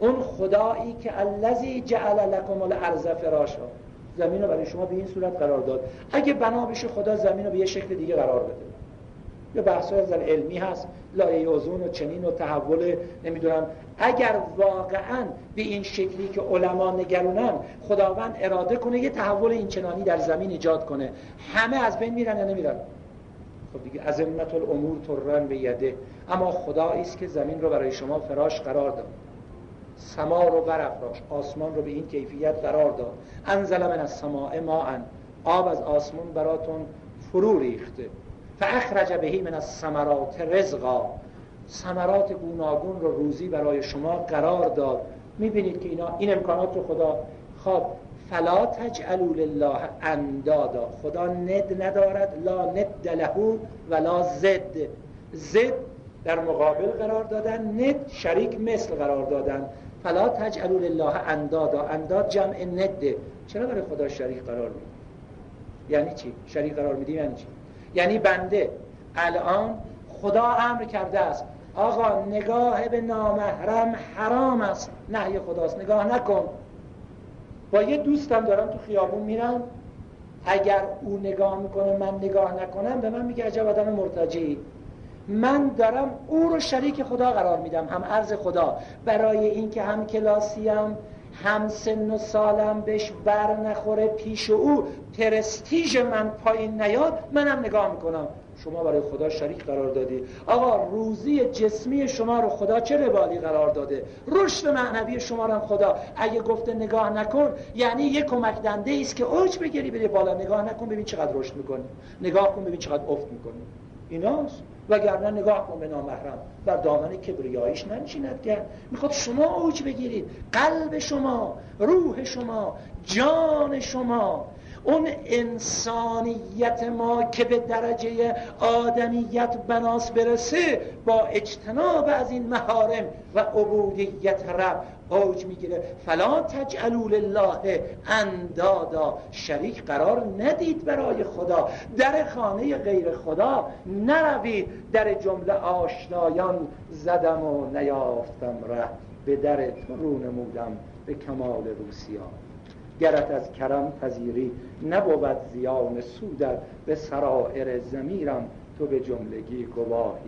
اون خدایی که الذی جعل لکم الارض فراشا. زمین رو برای شما به این صورت قرار داد. اگه بنا بشه خدا زمین رو به یه شکل دیگه قرار بده. یه بحث از علمی هست. لایه اوزون و چنین و تحول نمی‌دونم. اگر واقعا به این شکلی که علما نگرونن خداوند اراده کنه یه تحول این چنانی در زمین ایجاد کنه. همه از بین میرن یا نمیرن؟ خب دیگه عظمت الامور ترن به یده. اما خدا است که زمین رو برای شما فراش قرار داد. سما رو برافراش. آسمان رو به این کیفیت قرار داد. انزل من از سماع ما آب از آسمان براتون فرو ریخته. فاخرج بهی من از سمرات رزقا. سمرات گوناگون رو روزی برای شما قرار داد. می‌بینید که اینا این امکانات رو خدا خواب فلا تجعلوا لله اندادا. خدا ند ندارد لا ند له ولا زد. زد در مقابل قرار دادن ند شریک مثل قرار دادن. فلا تجعلوا لله اندادا. انداد جمع نده. چرا برای خدا شریک قرار میدی؟ یعنی چی؟ شریک قرار میدی یعنی چی؟ یعنی بنده. الان خدا امر کرده است. آقا نگاه به نامحرم حرام است. نهی خداست. نگاه نکن. با یه دوستم دارم تو خیابون میرم. اگر او نگاه می‌کنه من نگاه نکنم به من میگه عجب آدم مرتجعی من دارم او رو شریک خدا قرار میدم هم عرض خدا. برای اینکه هم کلاسیم هم سن و سالم بهش بر نخوره پیش او پرستیژ من پایین نیاد منم نگاه می‌کنم. شما برای خدا شریک قرار دادی. آقا روزی جسمی شما رو خدا چه ربالی قرار داده؟ رشد معنوی شما رو خدا. اگه گفته نگاه نکن یعنی یه کمک دنده است که اوج بگیری بری بالا. نگاه نکن ببین چقدر رشد می‌کنی. نگاه کن ببین چقدر افت می‌کنی. ایناست. وگرنه نگاه کن به نامحرم. بر دامن کبریایش ننشیند کرد می‌خواد شما اوج بگیرید. قلب شما روح شما جان شما. اون انسانیت ما که به درجه آدمیت بناس برسه با اجتناب از این محارم و عبودیت رب اوج می‌گیره. فلا تجعلوا لله اندادا. شریک قرار ندید برای خدا. در خانه غیر خدا نروید. در جمله آشنایان زدم و نیافتم. ره به در تو به کمال روسیان. گرت از کرم پذیری نبود زیان سودت به سرائر زمیرم. تو به جملگی گواهی